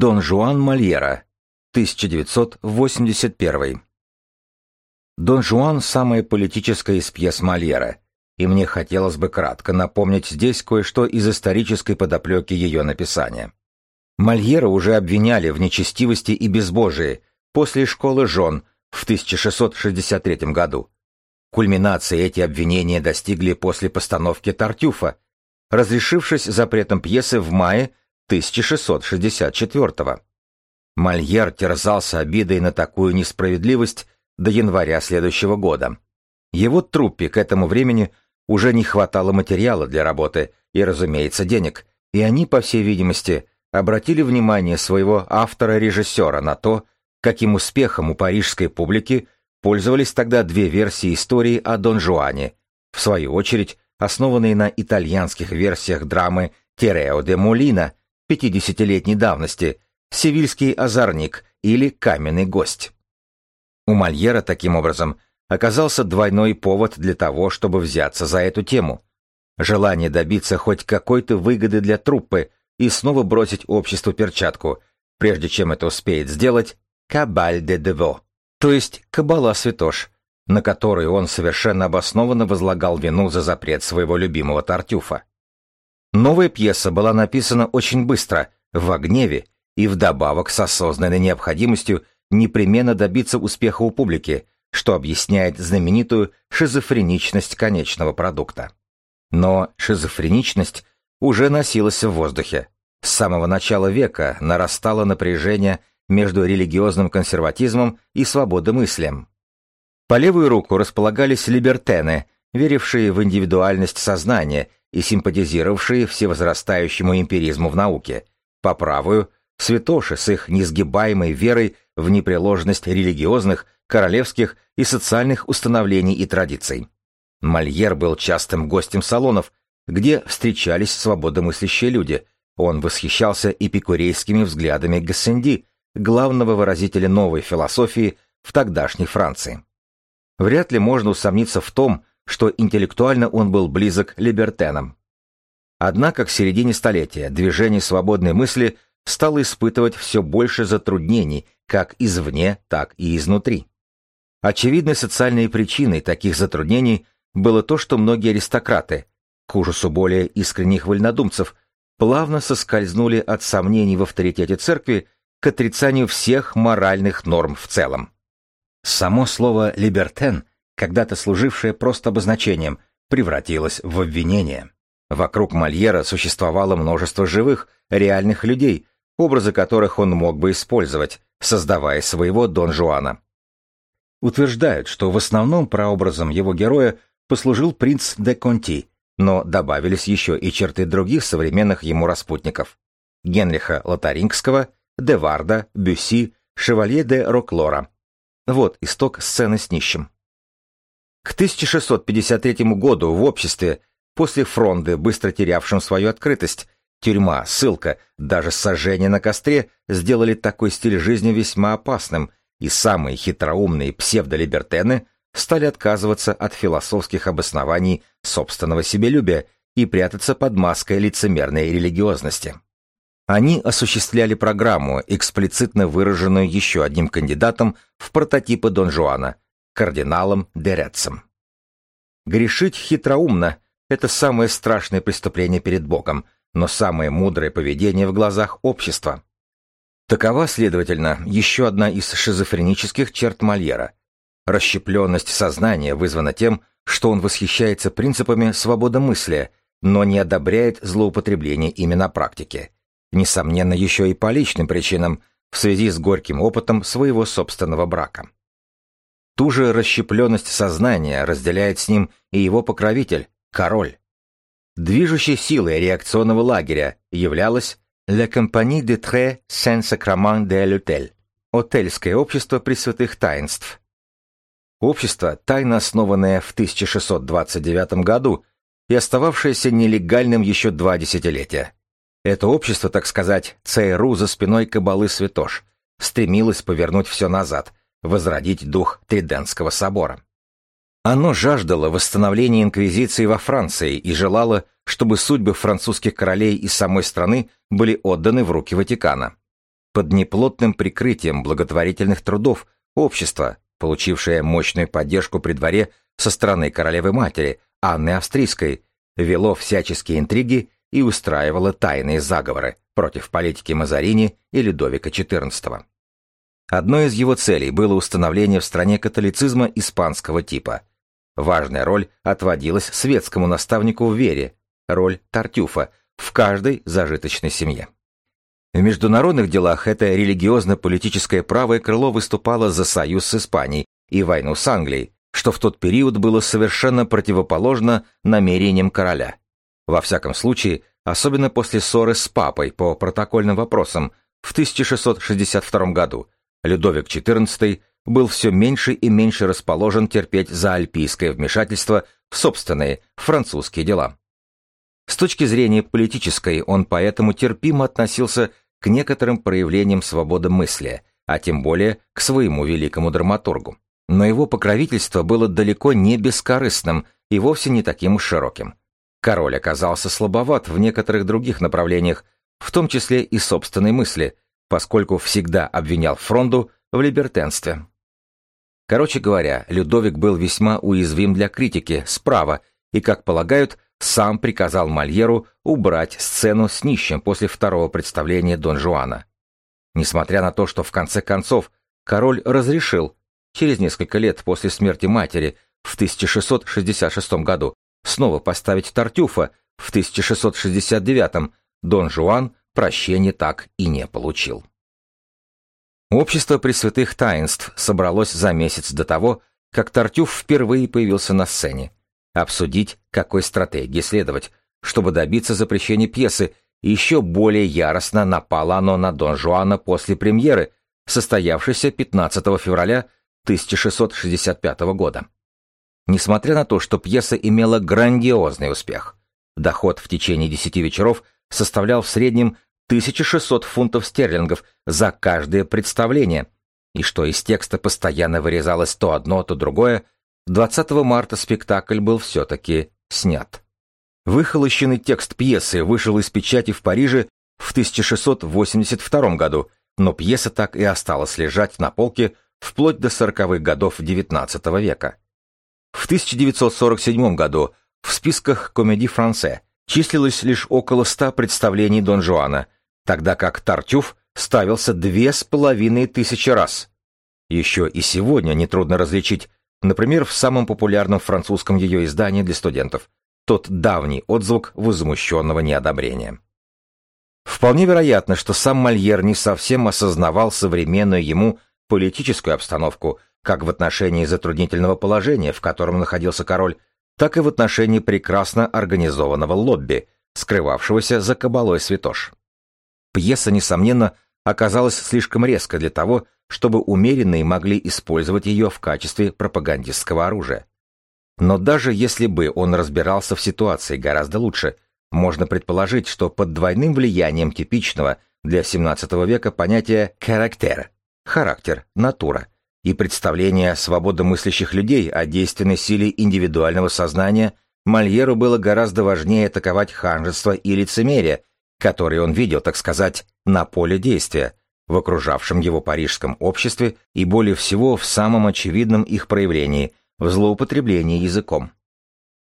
Дон Жуан Мольера, 1981. Дон Жуан – самая политическая из пьес Мольера, и мне хотелось бы кратко напомнить здесь кое-что из исторической подоплеки ее написания. Мольера уже обвиняли в нечестивости и безбожии после школы жен в 1663 году. Кульминации эти обвинения достигли после постановки Тартюфа, разрешившись запретом пьесы в мае 1664 Мольер терзался обидой на такую несправедливость до января следующего года. Его труппе к этому времени уже не хватало материала для работы и, разумеется, денег, и они, по всей видимости, обратили внимание своего автора-режиссера на то, каким успехом у парижской публики пользовались тогда две версии истории о Дон Жуане, в свою очередь основанные на итальянских версиях драмы «Терео де Молина» 50-летней давности, «Севильский озорник» или «Каменный гость». У Мольера, таким образом, оказался двойной повод для того, чтобы взяться за эту тему. Желание добиться хоть какой-то выгоды для труппы и снова бросить обществу перчатку, прежде чем это успеет сделать «Кабаль де Дево», то есть «Кабала святош», на которой он совершенно обоснованно возлагал вину за запрет своего любимого Тартюфа. Новая пьеса была написана очень быстро, в гневе, и вдобавок с осознанной необходимостью непременно добиться успеха у публики, что объясняет знаменитую шизофреничность конечного продукта. Но шизофреничность уже носилась в воздухе. С самого начала века нарастало напряжение между религиозным консерватизмом и свободомыслием. По левую руку располагались либертены, верившие в индивидуальность сознания и симпатизировавшие всевозрастающему эмпиризму в науке, по правую — святоши с их несгибаемой верой в непреложность религиозных, королевских и социальных установлений и традиций. Мольер был частым гостем салонов, где встречались свободомыслящие люди. Он восхищался эпикурейскими взглядами Гассенди, главного выразителя новой философии в тогдашней Франции. Вряд ли можно усомниться в том, что интеллектуально он был близок либертенам. Однако к середине столетия движение свободной мысли стало испытывать все больше затруднений как извне, так и изнутри. Очевидной социальной причиной таких затруднений было то, что многие аристократы, к ужасу более искренних вольнодумцев, плавно соскользнули от сомнений в авторитете церкви к отрицанию всех моральных норм в целом. Само слово «либертен» когда-то служившее просто обозначением, превратилось в обвинение. Вокруг Мольера существовало множество живых, реальных людей, образы которых он мог бы использовать, создавая своего Дон Жуана. Утверждают, что в основном прообразом его героя послужил принц де Конти, но добавились еще и черты других современных ему распутников. Генриха Лотарингского, де Варда, Бюсси, Шевалье де Роклора. Вот исток сцены с нищим. К 1653 году в обществе, после фронды, быстро терявшем свою открытость, тюрьма, ссылка, даже сожжение на костре сделали такой стиль жизни весьма опасным, и самые хитроумные псевдолибертены стали отказываться от философских обоснований собственного себелюбия и прятаться под маской лицемерной религиозности. Они осуществляли программу, эксплицитно выраженную еще одним кандидатом в прототипы Дон Жуана – кардиналом Дерецем. Грешить хитроумно — это самое страшное преступление перед Богом, но самое мудрое поведение в глазах общества. Такова, следовательно, еще одна из шизофренических черт Мольера. Расщепленность сознания вызвана тем, что он восхищается принципами свободомыслия, но не одобряет злоупотребление ими на практике. Несомненно, еще и по личным причинам, в связи с горьким опытом своего собственного брака. Ту же расщепленность сознания разделяет с ним и его покровитель, король. Движущей силой реакционного лагеря являлась «La Compagnie de Très Saint-Sacrement de l'Hôtel» — Отельское общество пресвятых таинств. Общество, тайно основанное в 1629 году и остававшееся нелегальным еще два десятилетия. Это общество, так сказать, ЦРУ за спиной кабалы святош, стремилось повернуть все назад, возродить дух Триденского собора. Оно жаждало восстановления инквизиции во Франции и желало, чтобы судьбы французских королей и самой страны были отданы в руки Ватикана. под неплотным прикрытием благотворительных трудов общество, получившее мощную поддержку при дворе со стороны королевы-матери Анны Австрийской, вело всяческие интриги и устраивало тайные заговоры против политики Мазарини и Людовика XIV. Одной из его целей было установление в стране католицизма испанского типа. Важная роль отводилась светскому наставнику в вере, роль Тартюфа, в каждой зажиточной семье. В международных делах это религиозно-политическое правое крыло выступало за союз с Испанией и войну с Англией, что в тот период было совершенно противоположно намерениям короля. Во всяком случае, особенно после ссоры с папой по протокольным вопросам в 1662 году, Людовик XIV был все меньше и меньше расположен терпеть заальпийское вмешательство в собственные французские дела. С точки зрения политической он поэтому терпимо относился к некоторым проявлениям свободы мысли, а тем более к своему великому драматургу. Но его покровительство было далеко не бескорыстным и вовсе не таким уж широким. Король оказался слабоват в некоторых других направлениях, в том числе и собственной мысли, поскольку всегда обвинял Фронду в либертенстве. Короче говоря, Людовик был весьма уязвим для критики справа и, как полагают, сам приказал Мольеру убрать сцену с нищим после второго представления Дон Жуана. Несмотря на то, что в конце концов король разрешил, через несколько лет после смерти матери, в 1666 году, снова поставить Тартюфа, в 1669 Дон Жуан прощения так и не получил. Общество Пресвятых Таинств собралось за месяц до того, как Тартюф впервые появился на сцене, обсудить, какой стратегии следовать, чтобы добиться запрещения пьесы, и еще более яростно напало оно на Дон Жуана после премьеры, состоявшейся 15 февраля 1665 года. Несмотря на то, что пьеса имела грандиозный успех, доход в течение 10 вечеров составлял в среднем 1600 фунтов стерлингов за каждое представление, и что из текста постоянно вырезалось то одно, то другое – 20 марта спектакль был все-таки снят. Выхолощенный текст пьесы вышел из печати в Париже в 1682 году, но пьеса так и осталась лежать на полке вплоть до 40-х годов XIX века. В 1947 году в списках «Комеди Франсе» числилось лишь около ста представлений Дон Жуана, тогда как Тартюф ставился две с половиной тысячи раз. Еще и сегодня нетрудно различить Например, в самом популярном французском ее издании для студентов. Тот давний отзвук возмущенного неодобрения. Вполне вероятно, что сам Мольер не совсем осознавал современную ему политическую обстановку как в отношении затруднительного положения, в котором находился король, так и в отношении прекрасно организованного лобби, скрывавшегося за кабалой святош. Пьеса, несомненно, оказалась слишком резко для того, чтобы умеренные могли использовать ее в качестве пропагандистского оружия. Но даже если бы он разбирался в ситуации гораздо лучше, можно предположить, что под двойным влиянием типичного для XVII века понятия «характер» — характер, натура — и представления свободомыслящих людей о действенной силе индивидуального сознания Мольеру было гораздо важнее атаковать ханжество и лицемерие, которые он видел, так сказать, на поле действия, в окружавшем его парижском обществе и более всего в самом очевидном их проявлении – в злоупотреблении языком.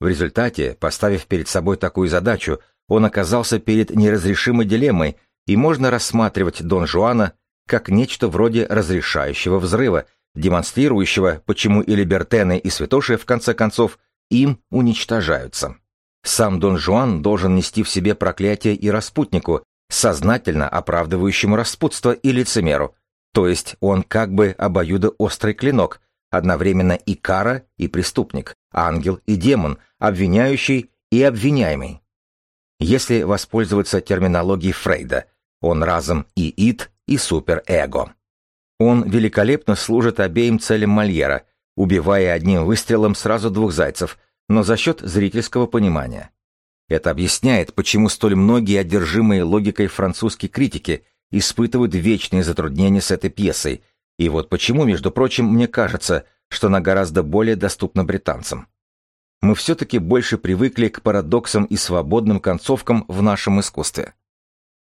В результате, поставив перед собой такую задачу, он оказался перед неразрешимой дилеммой, и можно рассматривать Дон Жуана как нечто вроде разрешающего взрыва, демонстрирующего, почему и либертены, и святоши, в конце концов, им уничтожаются. Сам Дон Жуан должен нести в себе проклятие и распутнику, сознательно оправдывающему распутство и лицемеру, то есть он как бы обоюдоострый клинок, одновременно и кара, и преступник, ангел и демон, обвиняющий и обвиняемый. Если воспользоваться терминологией Фрейда, он разом и ид, и суперэго. Он великолепно служит обеим целям Мольера, убивая одним выстрелом сразу двух зайцев, но за счет зрительского понимания. Это объясняет, почему столь многие одержимые логикой французские критики испытывают вечные затруднения с этой пьесой, и вот почему, между прочим, мне кажется, что она гораздо более доступна британцам. Мы все-таки больше привыкли к парадоксам и свободным концовкам в нашем искусстве.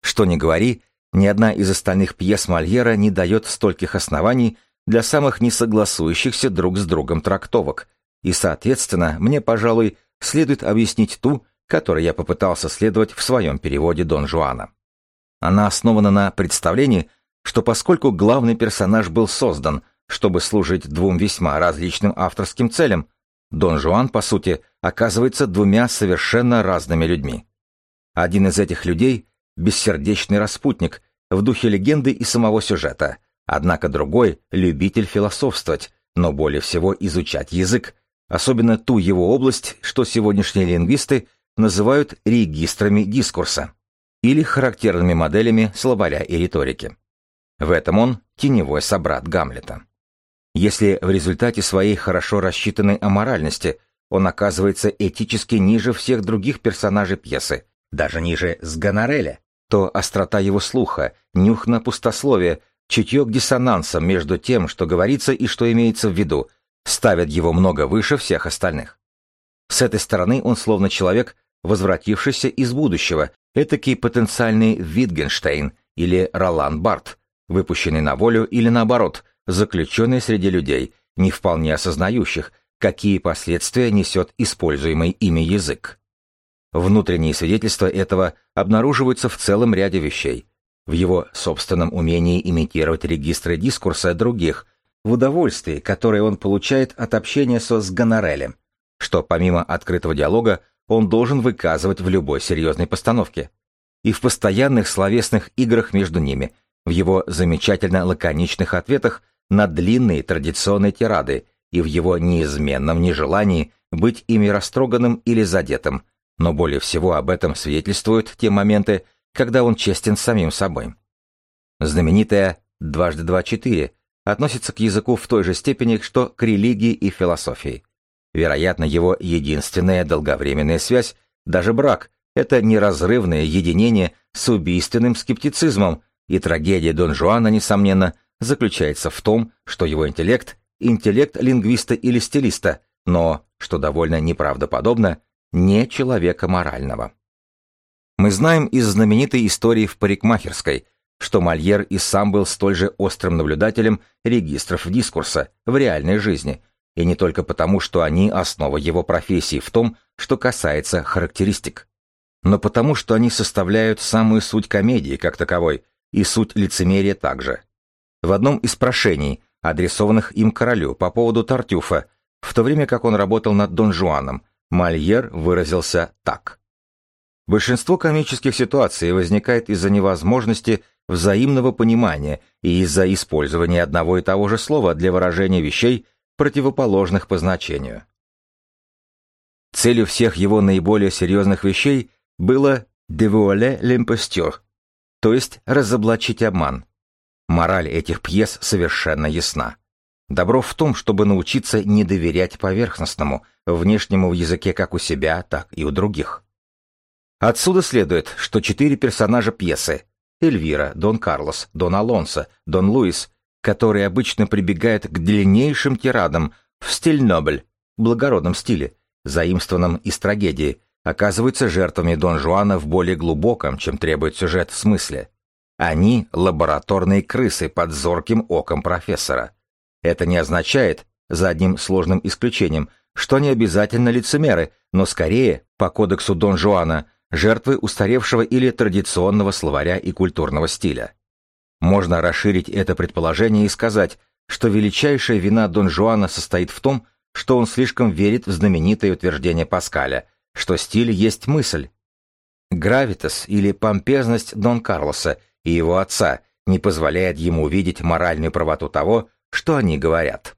Что ни говори, Ни одна из остальных пьес Мольера не дает стольких оснований для самых несогласующихся друг с другом трактовок, и, соответственно, мне, пожалуй, следует объяснить ту, которой я попытался следовать в своем переводе Дон Жуана. Она основана на представлении, что поскольку главный персонаж был создан, чтобы служить двум весьма различным авторским целям, Дон Жуан, по сути, оказывается двумя совершенно разными людьми. Один из этих людей — бессердечный распутник, в духе легенды и самого сюжета, однако другой — любитель философствовать, но более всего изучать язык, особенно ту его область, что сегодняшние лингвисты называют регистрами дискурса или характерными моделями словаря и риторики. В этом он теневой собрат Гамлета. Если в результате своей хорошо рассчитанной аморальности он оказывается этически ниже всех других персонажей пьесы, даже ниже Сгонареля, то острота его слуха, нюх на пустословие, чутье к диссонансам между тем, что говорится и что имеется в виду, ставят его много выше всех остальных. С этой стороны он словно человек, возвратившийся из будущего, этакий потенциальный Витгенштейн или Ролан Барт, выпущенный на волю или наоборот, заключенный среди людей, не вполне осознающих, какие последствия несет используемый ими язык. Внутренние свидетельства этого обнаруживаются в целом ряде вещей. В его собственном умении имитировать регистры дискурса других, в удовольствии, которое он получает от общения со Сгонорелем, что помимо открытого диалога он должен выказывать в любой серьезной постановке. И в постоянных словесных играх между ними, в его замечательно лаконичных ответах на длинные традиционные тирады и в его неизменном нежелании быть ими растроганным или задетым, но более всего об этом свидетельствуют те моменты, когда он честен самим собой. Знаменитая «дважды два четыре» относится к языку в той же степени, что к религии и философии. Вероятно, его единственная долговременная связь, даже брак, это неразрывное единение с убийственным скептицизмом, и трагедия Дон Жуана, несомненно, заключается в том, что его интеллект – интеллект лингвиста или стилиста, но, что довольно неправдоподобно, не человека морального. Мы знаем из знаменитой истории в парикмахерской, что Мольер и сам был столь же острым наблюдателем регистров дискурса в реальной жизни, и не только потому, что они основа его профессии в том, что касается характеристик, но потому, что они составляют самую суть комедии как таковой и суть лицемерия также. В одном из прошений, адресованных им королю по поводу Тартюфа, в то время как он работал над Дон Жуаном, Мольер выразился так. Большинство комических ситуаций возникает из-за невозможности взаимного понимания и из-за использования одного и того же слова для выражения вещей, противоположных по значению. Целью всех его наиболее серьезных вещей было «dévoiler l'imposture», то есть разоблачить обман. Мораль этих пьес совершенно ясна. Добро в том, чтобы научиться не доверять поверхностному, внешнему в языке как у себя, так и у других. Отсюда следует, что четыре персонажа пьесы – Эльвира, Дон Карлос, Дон Алонсо, Дон Луис, которые обычно прибегают к длиннейшим тирадам в стиль Нобль, благородном стиле, заимствованном из трагедии, оказываются жертвами Дон Жуана в более глубоком, чем требует сюжет, смысле. Они – лабораторные крысы под зорким оком профессора. Это не означает, за одним сложным исключением, что они обязательно лицемеры, но скорее, по кодексу Дон Жуана, жертвы устаревшего или традиционного словаря и культурного стиля. Можно расширить это предположение и сказать, что величайшая вина Дон Жуана состоит в том, что он слишком верит в знаменитое утверждение Паскаля, что стиль есть мысль. Гравитас или помпезность Дон Карлоса и его отца не позволяет ему увидеть моральную правоту того, что они говорят.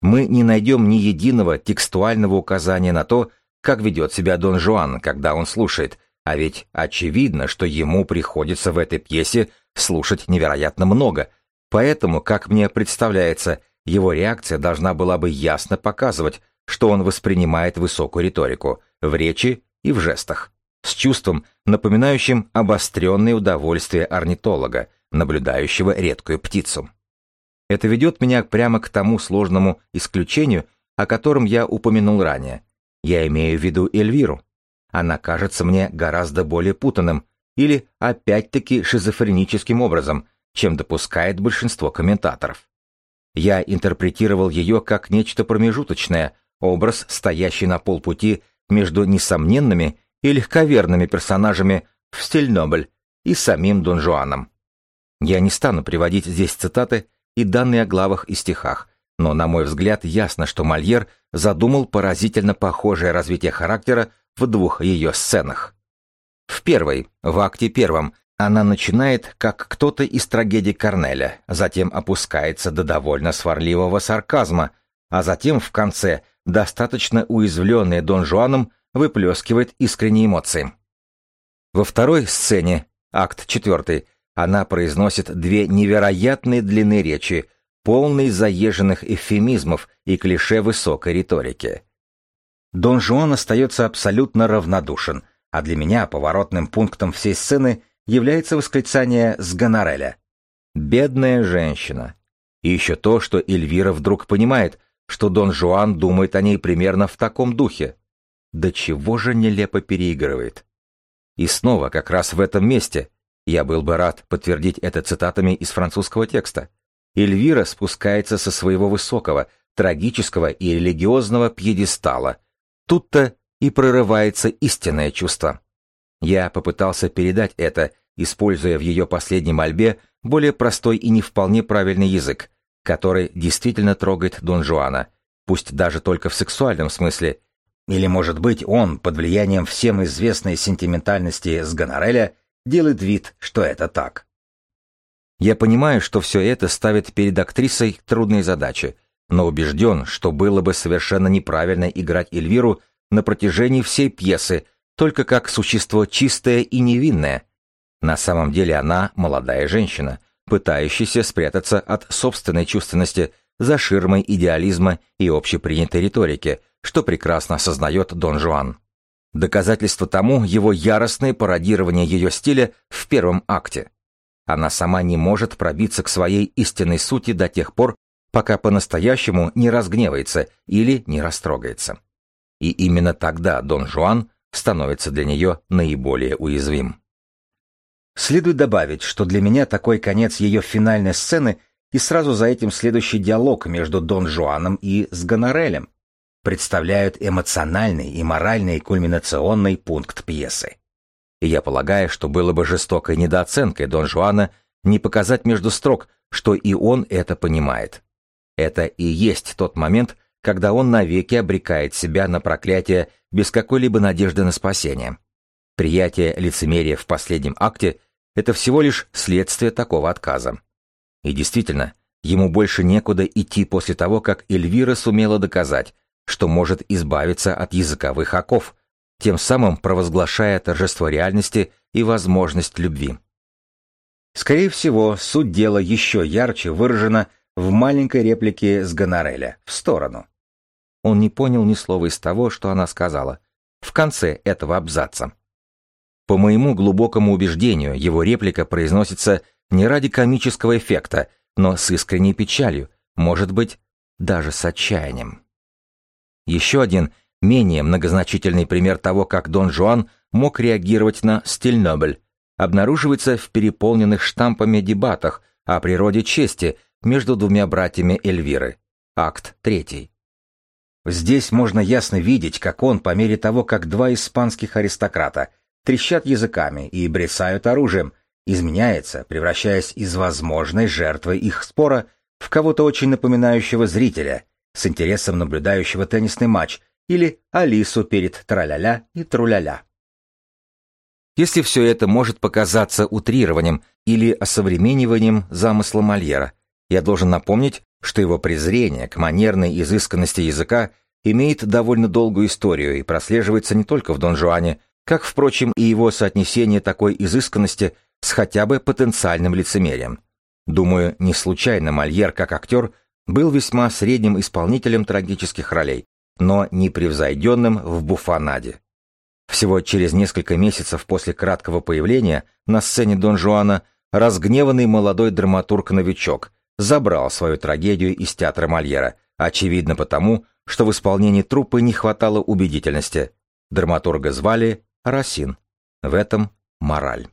Мы не найдем ни единого текстуального указания на то, как ведет себя Дон Жуан, когда он слушает, а ведь очевидно, что ему приходится в этой пьесе слушать невероятно много, поэтому, как мне представляется, его реакция должна была бы ясно показывать, что он воспринимает высокую риторику в речи и в жестах, с чувством, напоминающим обостренное удовольствие орнитолога, наблюдающего редкую птицу. Это ведет меня прямо к тому сложному исключению, о котором я упомянул ранее. Я имею в виду Эльвиру. Она кажется мне гораздо более путанным, или опять-таки шизофреническим образом, чем допускает большинство комментаторов. Я интерпретировал ее как нечто промежуточное, образ, стоящий на полпути между несомненными и легковерными персонажами в стиль Нобль и самим Дон Жуаном. Я не стану приводить здесь цитаты и данные о главах и стихах, но, на мой взгляд, ясно, что Мольер задумал поразительно похожее развитие характера в двух ее сценах. В первой, в акте первом, она начинает как кто-то из трагедий Корнеля, затем опускается до довольно сварливого сарказма, а затем в конце, достаточно уязвленный Дон Жуаном, выплескивает искренние эмоции. Во второй сцене, акт четвертый, она произносит две невероятные длины речи, полные заезженных эвфемизмов и клише высокой риторики. Дон Жуан остается абсолютно равнодушен, а для меня поворотным пунктом всей сцены является восклицание с гонореля. «Бедная женщина». И еще то, что Эльвира вдруг понимает, что Дон Жуан думает о ней примерно в таком духе. Да чего же нелепо переигрывает. И снова как раз в этом месте, я был бы рад подтвердить это цитатами из французского текста, Эльвира спускается со своего высокого, трагического и религиозного пьедестала. Тут-то и прорывается истинное чувство. Я попытался передать это, используя в ее последней мольбе более простой и не вполне правильный язык, который действительно трогает Дон Жуана, пусть даже только в сексуальном смысле. Или, может быть, он, под влиянием всем известной сентиментальности с Гонореля, делает вид, что это так. Я понимаю, что все это ставит перед актрисой трудные задачи, но убежден, что было бы совершенно неправильно играть Эльвиру на протяжении всей пьесы, только как существо чистое и невинное. На самом деле она молодая женщина, пытающаяся спрятаться от собственной чувственности за ширмой идеализма и общепринятой риторики, что прекрасно осознает Дон Жуан. Доказательство тому его яростное пародирование ее стиля в первом акте. Она сама не может пробиться к своей истинной сути до тех пор, пока по-настоящему не разгневается или не растрогается. И именно тогда Дон Жуан становится для нее наиболее уязвим. Следует добавить, что для меня такой конец ее финальной сцены и сразу за этим следующий диалог между Дон Жуаном и с Гонорелем, представляют эмоциональный и моральный кульминационный пункт пьесы. И я полагаю, что было бы жестокой недооценкой Дон Жуана не показать между строк, что и он это понимает. Это и есть тот момент, когда он навеки обрекает себя на проклятие без какой-либо надежды на спасение. Приятие лицемерия в последнем акте — это всего лишь следствие такого отказа. И действительно, ему больше некуда идти после того, как Эльвира сумела доказать, что может избавиться от языковых оков, тем самым провозглашая торжество реальности и возможность любви. Скорее всего, суть дела еще ярче выражена в маленькой реплике с Гонореля в сторону. Он не понял ни слова из того, что она сказала, в конце этого абзаца. По моему глубокому убеждению, его реплика произносится не ради комического эффекта, но с искренней печалью, может быть, даже с отчаянием. Еще один, менее многозначительный пример того, как Дон Жуан мог реагировать на стиль Нобль, обнаруживается в переполненных штампами дебатах о природе чести между двумя братьями Эльвиры. Акт 3. Здесь можно ясно видеть, как он, по мере того, как два испанских аристократа трещат языками и брецают оружием, изменяется, превращаясь из возможной жертвы их спора в кого-то очень напоминающего зрителя, с интересом наблюдающего теннисный матч, или Алису перед траля-ля и труля-ля. Если все это может показаться утрированием или осовремениванием замысла Мольера, я должен напомнить, что его презрение к манерной изысканности языка имеет довольно долгую историю и прослеживается не только в Дон Жуане, как, впрочем, и его соотнесение такой изысканности с хотя бы потенциальным лицемерием. Думаю, не случайно Мольер, как актер, был весьма средним исполнителем трагических ролей, но непревзойденным в буфанаде. Всего через несколько месяцев после краткого появления на сцене Дон Жуана разгневанный молодой драматург-новичок забрал свою трагедию из театра Мольера, очевидно потому, что в исполнении труппы не хватало убедительности. Драматурга звали Росин. В этом мораль.